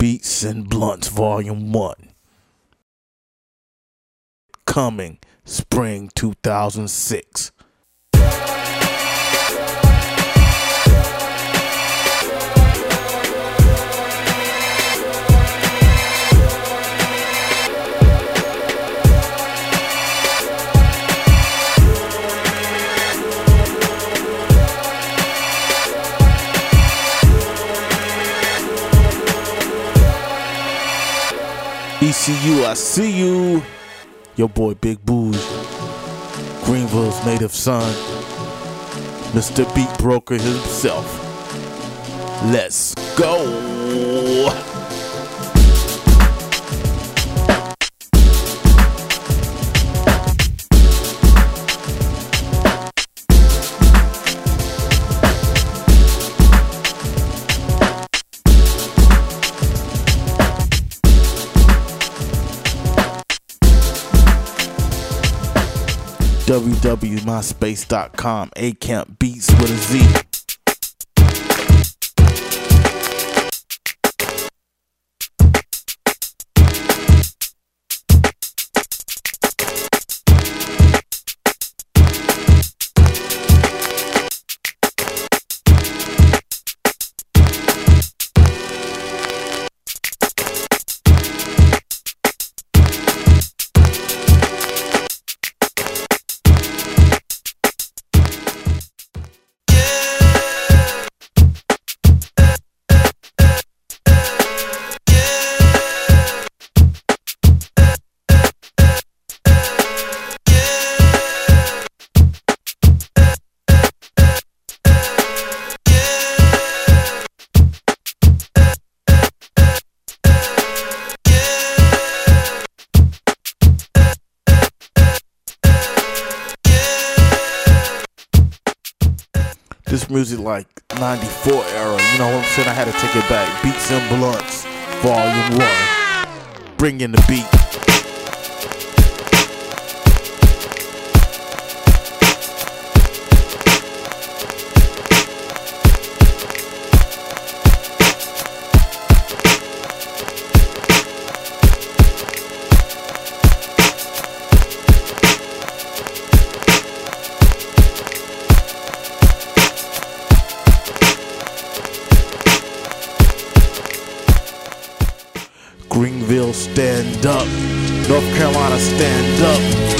Beats and Blunts Volume 1. Coming spring 2006. ECU, I see you. Your boy Big Booze, Greenville's native son, Mr. Beat Broker himself. Let's go. www.myspace.com, A Camp Beats with a Z. This music like 94 era, you know what I'm saying? I had to take it back. Beats and Blunts, Volume 1. Bring in the beat. Greenville, stand up. North Carolina, stand up.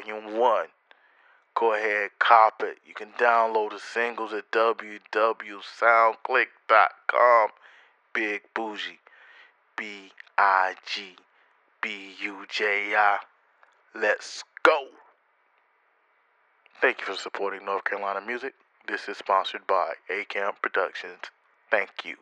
Volume 1. Go ahead, cop it. You can download the singles at www.soundclick.com. Big Buji. B I G B U J I. Let's go. Thank you for supporting North Carolina music. This is sponsored by A Camp Productions. Thank you.